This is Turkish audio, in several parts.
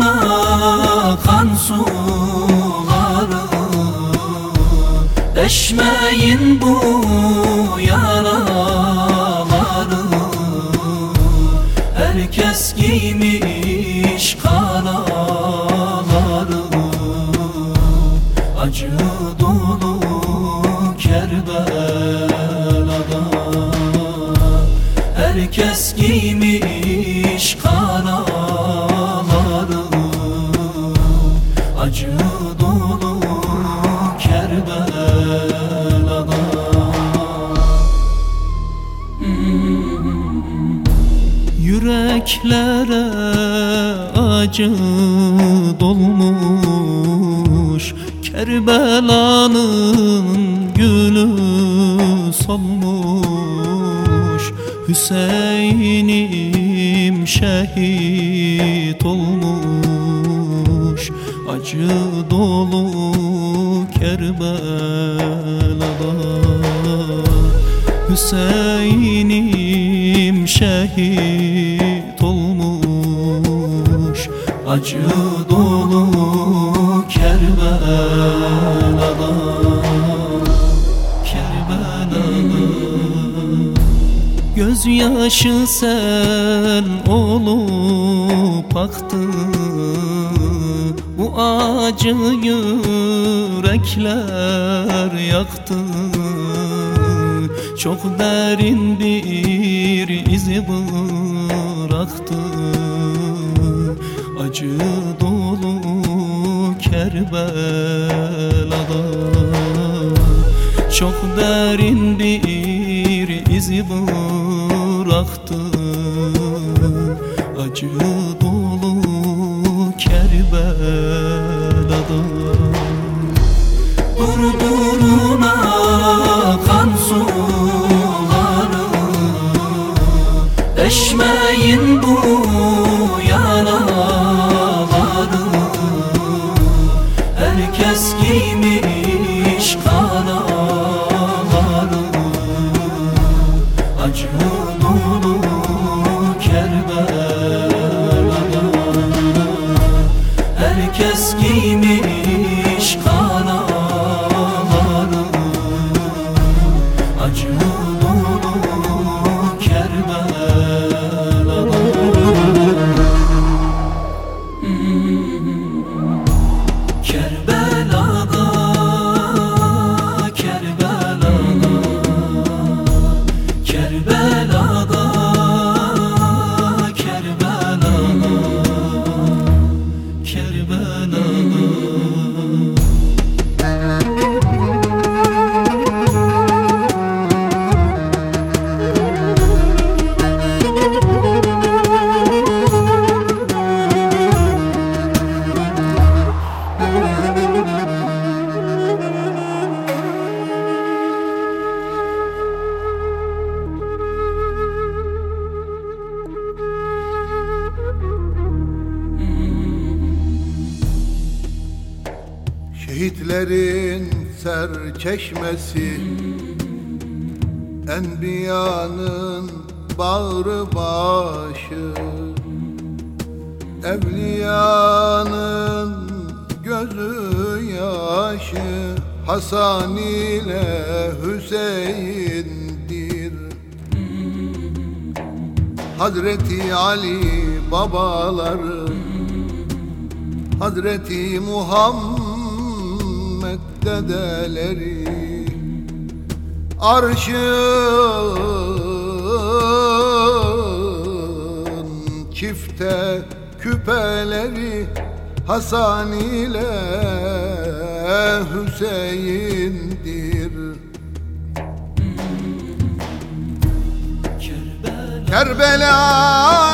Akan suları. Deşmeyin bu yaraları. Herkes giymiş karaları. Acı dolu Kerbela'da. Herkes giymiş karaları Yüreklere acı dolmuş Kerbela'nın gülü solmuş. Hüseyin'im şehit olmuş Acı dolu Kerbela'da. Hüseyin'im şehit olmuş. Acı dolu Kerbela'da. Kerbela'da. Gözyaşı sel olup aktı. Bu acı yürekler yaktı Çok derin bir izi bıraktı. Acı dolu Kerbela'da. Çok derin bir izi bıraktı. Acı dolu Kerbela'da Deşmeyin bu Şehitlerin ser çeşmesi Enbiyanın bağrı başı Evliyanın gözü yaşı Hasan ile Hüseyin'dir. Hazreti Ali babaları Hazreti Muhammed dedeleri Arşın çifte küpeleri Hasan ile Hüseyin'dir. Kerbela'nın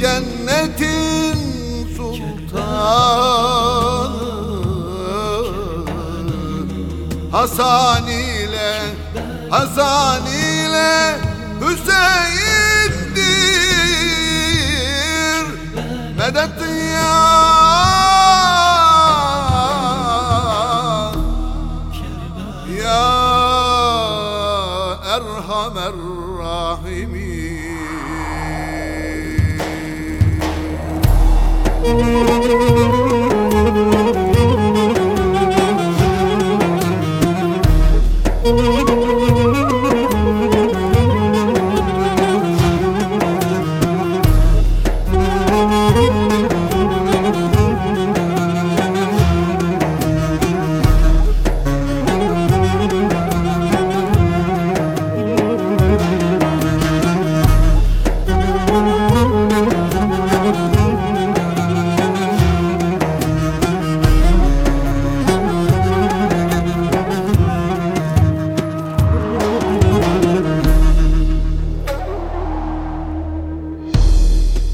cennetin sultanı. Hasan ile Hasan ile Hüseyin'dir. Medet Música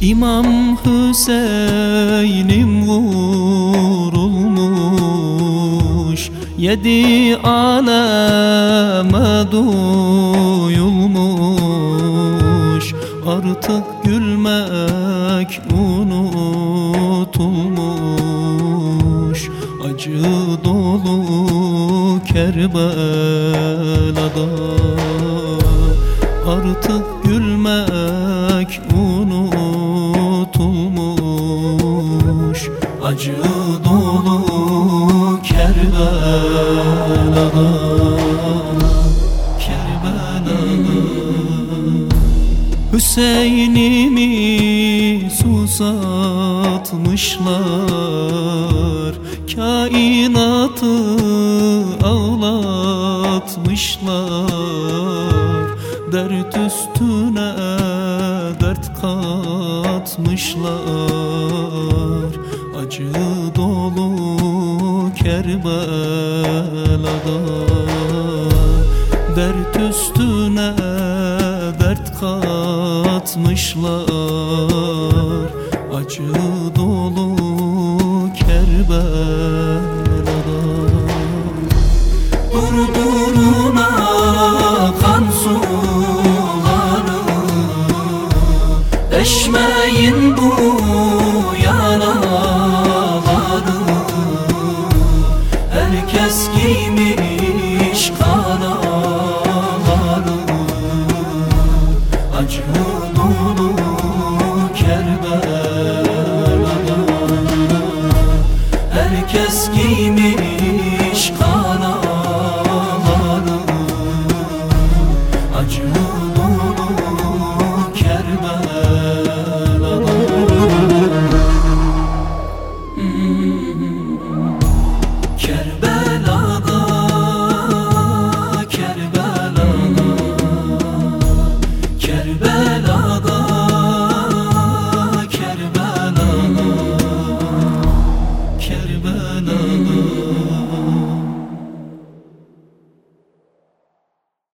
İmam Hüseyin'im vurulmuş. Yedi aleme duyulmuş. Artık gülmek unutulmuş. Acı dolu Kerbela'da. Artık gülmek Acı dolu Kerbela'da Kerbela'da. Hüseyin'imi susatmışlar Kainatı ağlatmışlar. Dert üstüne dert katmışlar Acı dolu Kerbela'da. Dert üstüne dert katmışlar. Acı dolu Kerbela'da. Durduruna kan suları. Deşmeyin bu Prenses giymiş kana kanı Acı nuru Herkes giymiş